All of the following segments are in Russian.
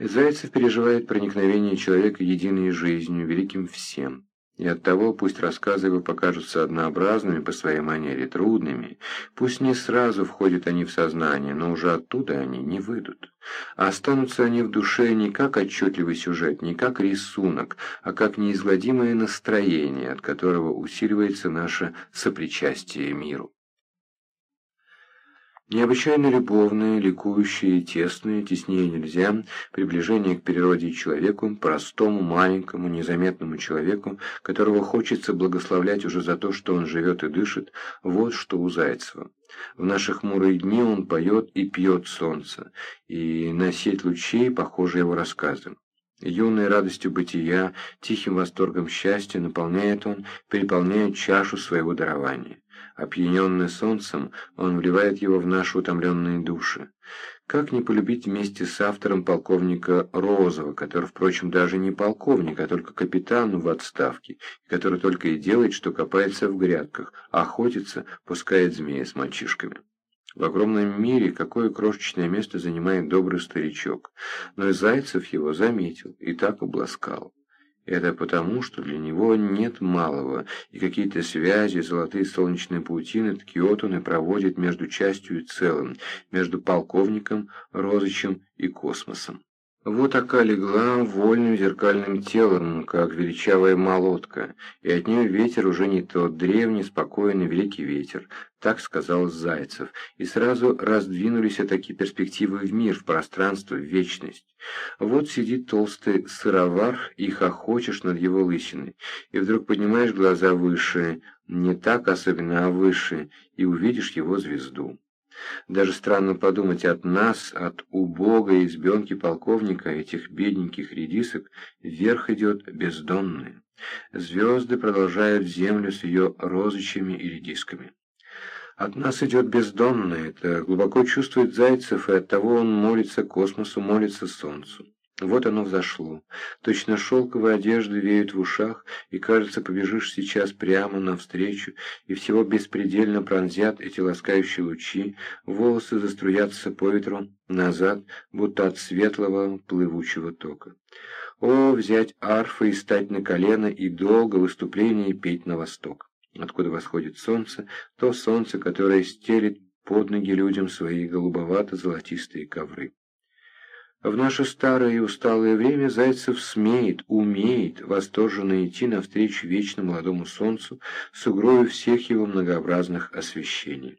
Зайцев переживает проникновение человека единой жизнью, великим всем. И оттого пусть рассказы его покажутся однообразными по своей манере, трудными, пусть не сразу входят они в сознание, но уже оттуда они не выйдут. А останутся они в душе не как отчетливый сюжет, не как рисунок, а как неизгладимое настроение, от которого усиливается наше сопричастие миру. Необычайно любовное, ликующее и тесное, теснее нельзя, приближение к природе и человеку, простому, маленькому, незаметному человеку, которого хочется благословлять уже за то, что он живет и дышит, вот что у Зайцева. В наши хмурые дни он поет и пьет солнце, и на сеть лучей похожи его рассказы. Юной радостью бытия, тихим восторгом счастья наполняет он, переполняет чашу своего дарования. Опьяненный солнцем, он вливает его в наши утомленные души. Как не полюбить вместе с автором полковника Розова, который, впрочем, даже не полковник, а только капитан в отставке, который только и делает, что копается в грядках, охотится, пускает змея с мальчишками. В огромном мире какое крошечное место занимает добрый старичок, но и Зайцев его заметил и так обласкал. Это потому, что для него нет малого, и какие-то связи, золотые солнечные паутины Ткиот он и проводит между частью и целым, между полковником, Розычем и космосом. Вот ока легла вольным зеркальным телом, как величавая молотка, и от нее ветер уже не тот древний, спокойный, великий ветер, так сказал Зайцев, и сразу раздвинулись такие перспективы в мир, в пространство, в вечность. Вот сидит толстый сыровар, и хохочешь над его лысиной, и вдруг поднимаешь глаза выше, не так особенно, а выше, и увидишь его звезду. Даже странно подумать, от нас, от убогой избенки полковника, этих бедненьких редисок, вверх идет бездонное. Звезды продолжают землю с ее розычами и редисками. От нас идет бездонное, это глубоко чувствует Зайцев, и оттого он молится космосу, молится солнцу. Вот оно взошло. Точно шелковые одежды веют в ушах, и, кажется, побежишь сейчас прямо навстречу, и всего беспредельно пронзят эти ласкающие лучи, волосы заструятся по ветру назад, будто от светлого плывучего тока. О, взять арфы и стать на колено, и долго выступление петь на восток. Откуда восходит солнце, то солнце, которое стелит под ноги людям свои голубовато-золотистые ковры. В наше старое и усталое время Зайцев смеет, умеет восторженно идти навстречу вечно молодому солнцу с угрою всех его многообразных освещений.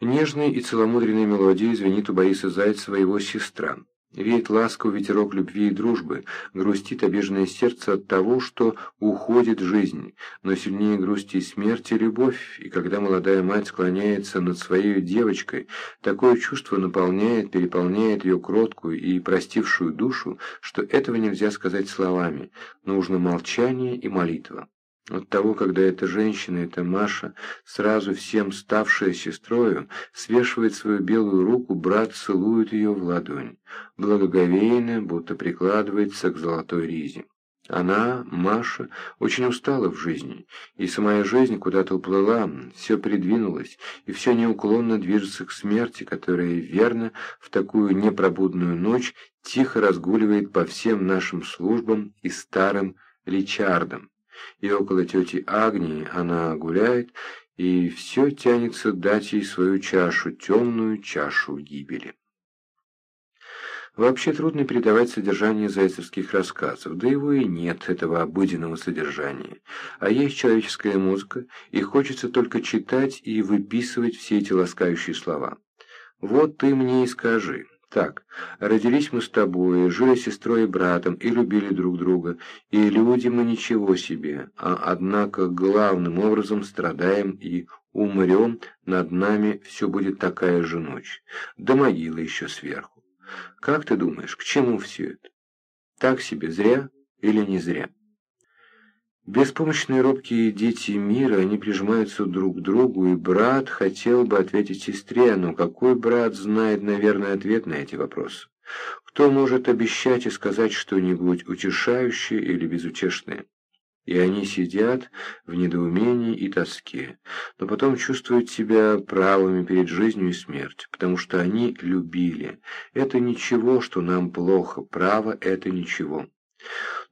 Нежной и целомудренной мелодией звенит у Бориса Зайцева его сестра. Веет ласковый ветерок любви и дружбы, грустит обиженное сердце от того, что уходит жизнь, но сильнее грусти и смерти любовь, и когда молодая мать склоняется над своей девочкой, такое чувство наполняет, переполняет ее кроткую и простившую душу, что этого нельзя сказать словами, нужно молчание и молитва. От того, когда эта женщина, эта Маша, сразу всем ставшая сестрою, свешивает свою белую руку, брат целует ее в ладонь, благоговейно, будто прикладывается к золотой ризе. Она, Маша, очень устала в жизни, и самая жизнь куда-то уплыла, все придвинулось, и все неуклонно движется к смерти, которая, верно, в такую непробудную ночь тихо разгуливает по всем нашим службам и старым Ричардам и около тети Агнии она гуляет, и все тянется дать ей свою чашу, темную чашу гибели. Вообще трудно передавать содержание зайцевских рассказов, да его и нет, этого обыденного содержания. А есть человеческая музыка, и хочется только читать и выписывать все эти ласкающие слова. «Вот ты мне и скажи». Так, родились мы с тобой, жили сестрой и братом и любили друг друга, и люди мы ничего себе, а однако главным образом страдаем и умрем, над нами все будет такая же ночь, да могила еще сверху. Как ты думаешь, к чему все это? Так себе зря или не зря? Беспомощные робкие дети мира, они прижимаются друг к другу, и брат хотел бы ответить сестре, но какой брат знает, наверное, ответ на эти вопросы? Кто может обещать и сказать что-нибудь утешающее или безутешное? и они сидят в недоумении и тоске, но потом чувствуют себя правыми перед жизнью и смертью, потому что они любили. Это ничего, что нам плохо, право – это ничего.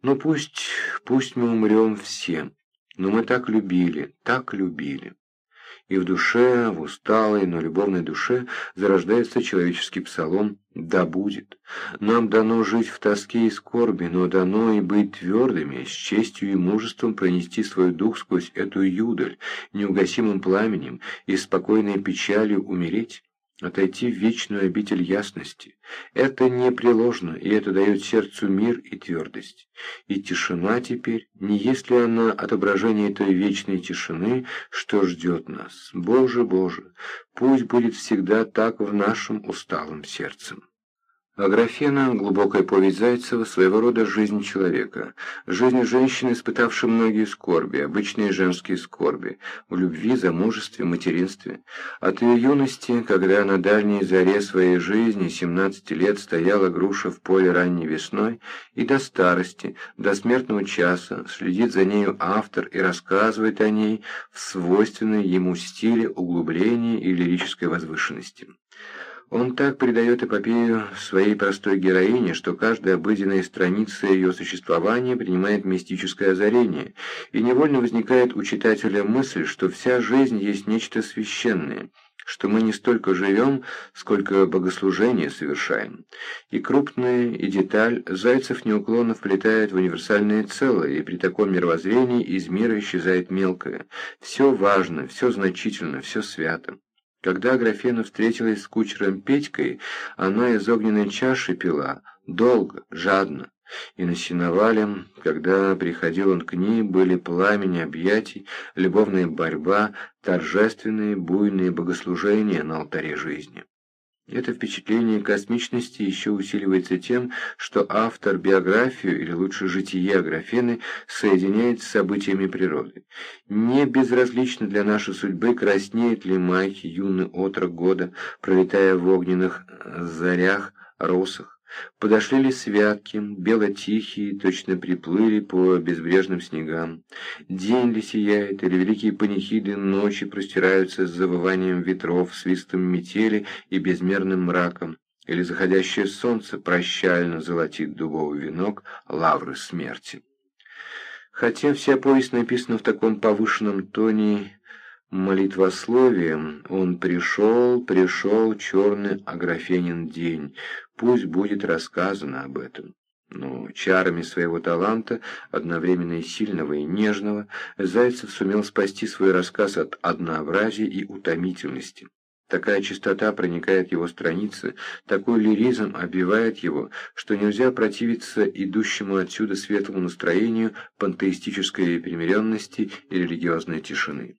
Но пусть, пусть мы умрем все, но мы так любили, так любили и в душе, в усталой, но любовной душе зарождается человеческий псалом «Да будет». Нам дано жить в тоске и скорби, но дано и быть твердыми, с честью и мужеством пронести свой дух сквозь эту юдаль, неугасимым пламенем и спокойной печалью умереть отойти в вечную обитель ясности. Это непреложно, и это дает сердцу мир и твердость. И тишина теперь, не есть ли она отображение той вечной тишины, что ждет нас? Боже, Боже, пусть будет всегда так в нашем усталом сердцем. Аграфена – глубокая повесть Зайцева, своего рода жизнь человека. Жизнь женщины, испытавшей многие скорби, обычные женские скорби, в любви, замужестве, материнстве. От ее юности, когда на дальней заре своей жизни, 17 лет, стояла груша в поле ранней весной, и до старости, до смертного часа, следит за нею автор и рассказывает о ней в свойственной ему стиле углубления и лирической возвышенности. Он так придает эпопею своей простой героине, что каждая обыденная страница ее существования принимает мистическое озарение, и невольно возникает у читателя мысль, что вся жизнь есть нечто священное, что мы не столько живем, сколько богослужение совершаем. И крупное, и деталь Зайцев неуклонно вплетает в универсальное целое, и при таком мировоззрении из мира исчезает мелкое. Все важно, все значительно, все свято. Когда Аграфена встретилась с кучером Петькой, она из огненной чаши пила, долго, жадно. И на сеновале, когда приходил он к ней, были пламени объятий, любовная борьба, торжественные буйные богослужения на алтаре жизни. Это впечатление космичности еще усиливается тем, что автор биографию, или лучше житие Аграфены, соединяет с событиями природы. Не безразлично для нашей судьбы, краснеет ли май, юный отрок года, пролетая в огненных зарях, росах, Подошли ли святки, бело-тихие, точно приплыли по безбрежным снегам. День ли сияет, или великие панихиды ночи простираются с завыванием ветров, свистом метели и безмерным мраком, или заходящее солнце прощально золотит дубовый венок лавры смерти. Хотя вся повесть написана в таком повышенном тоне молитвословием, он пришел, пришел черный Аграфенин день, пусть будет рассказано об этом. Но чарами своего таланта, одновременно и сильного, и нежного, Зайцев сумел спасти свой рассказ от однообразия и утомительности. Такая чистота проникает его страницы, такой лиризм обвивает его, что нельзя противиться идущему отсюда светлому настроению пантеистической примиренности и религиозной тишины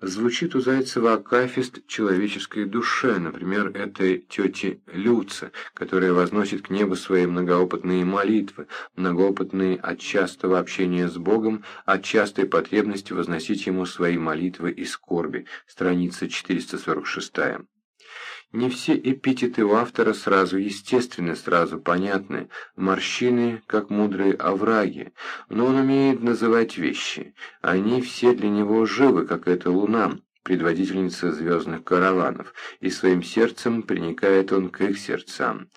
звучит у Зайцева акафист человеческой душе, например, этой тети Люце, которая возносит к небу свои многоопытные молитвы, многоопытные от частого общения с Богом, от частой потребности возносить ему свои молитвы и скорби, страница 446. Не все эпитеты у автора сразу естественны, сразу понятны, морщины, как мудрые овраги, но он умеет называть вещи. Они все для него живы, как эта луна, предводительница звездных караванов, и своим сердцем приникает он к их сердцам.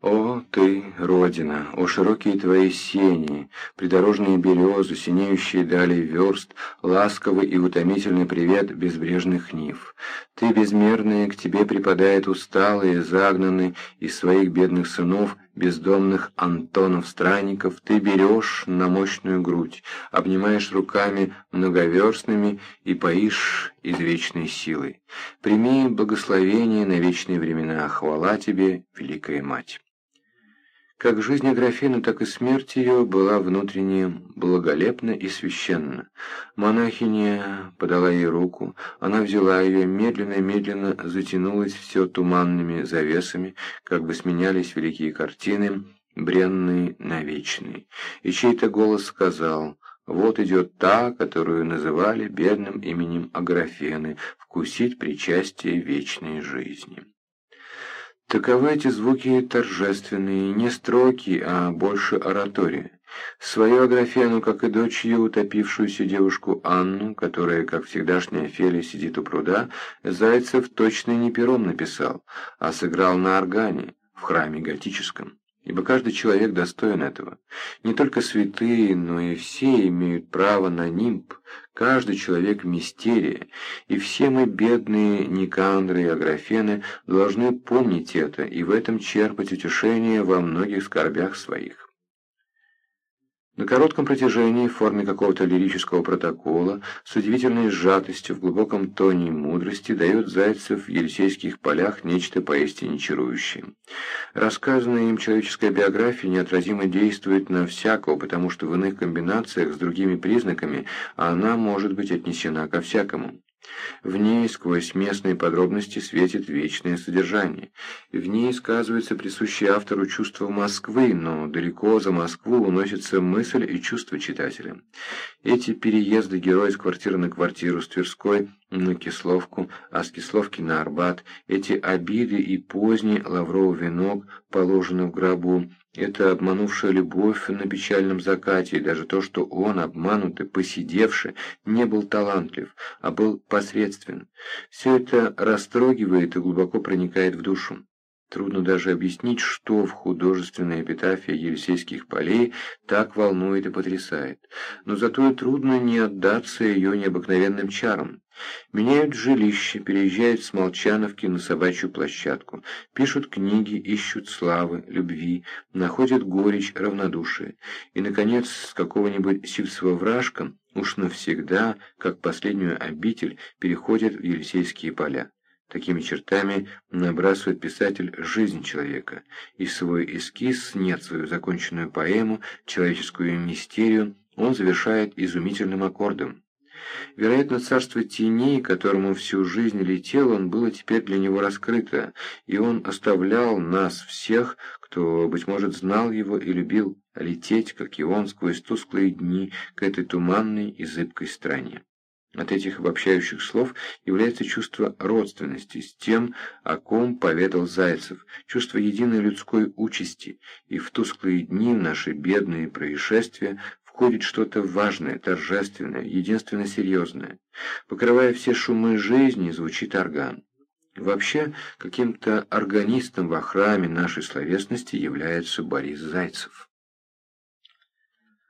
О, ты, Родина, о широкие твои сени, придорожные березы, синеющие дали верст, ласковый и утомительный привет безбрежных нив. Ты, безмерная, к тебе припадает усталые, загнанный из своих бедных сынов, бездомных Антонов-странников, ты берешь на мощную грудь, обнимаешь руками многоверстными и поишь извечной силой. Прими благословение на вечные времена, хвала тебе, Великая Мать. Как жизнь Аграфены, так и смерть ее была внутренне благолепна и священна. Монахиня подала ей руку, она взяла ее, медленно-медленно затянулась все туманными завесами, как бы сменялись великие картины, бренные на вечные. И чей-то голос сказал «Вот идет та, которую называли бедным именем Аграфены, вкусить причастие вечной жизни». Таковы эти звуки торжественные, не строки, а больше оратория. Свою Аграфену, как и дочь ее, утопившуюся девушку Анну, которая, как всегдашняя Офелия, сидит у пруда, Зайцев точно не пером написал, а сыграл на органе в храме готическом. Ибо каждый человек достоин этого. Не только святые, но и все имеют право на нимб, каждый человек мистерия, и все мы, бедные Никандры и Аграфены, должны помнить это и в этом черпать утешение во многих скорбях своих. На коротком протяжении в форме какого-то лирического протокола с удивительной сжатостью в глубоком тоне мудрости дает Зайцев в Елисейских полях нечто поистине чарующее. Рассказанная им человеческая биография неотразимо действует на всякого, потому что в иных комбинациях с другими признаками она может быть отнесена ко всякому. В ней сквозь местные подробности светит вечное содержание. В ней сказывается присущее автору чувство Москвы, но далеко за Москву уносится мысль и чувство читателя. Эти переезды героя с квартиры на квартиру с Тверской на Кисловку, а с Кисловки на Арбат, эти обиды и поздний лавровый венок, положенный в гробу, эта обманувшая любовь на печальном закате, и даже то, что он, обманутый, посидевший, не был талантлив, а был посредствен, все это растрогивает и глубоко проникает в душу. Трудно даже объяснить, что в художественной эпитафии Елисейских полей так волнует и потрясает. Но зато и трудно не отдаться ее необыкновенным чарам. Меняют жилище, переезжают с Молчановки на собачью площадку, пишут книги, ищут славы, любви, находят горечь, равнодушие. И, наконец, с какого-нибудь сивского вражка уж навсегда, как последнюю обитель, переходят в Елисейские поля. Такими чертами набрасывает писатель жизнь человека, и свой эскиз, нет, свою законченную поэму, человеческую мистерию, он завершает изумительным аккордом. Вероятно, царство теней, которому всю жизнь летел, он было теперь для него раскрыто, и он оставлял нас всех, кто, быть может, знал его и любил лететь, как и он, сквозь тусклые дни к этой туманной и зыбкой стране. От этих обобщающих слов является чувство родственности с тем, о ком поведал Зайцев, чувство единой людской участи, и в тусклые дни наши бедные происшествия входит что-то важное, торжественное, единственно серьезное. Покрывая все шумы жизни, звучит орган. Вообще, каким-то органистом во храме нашей словесности является Борис Зайцев.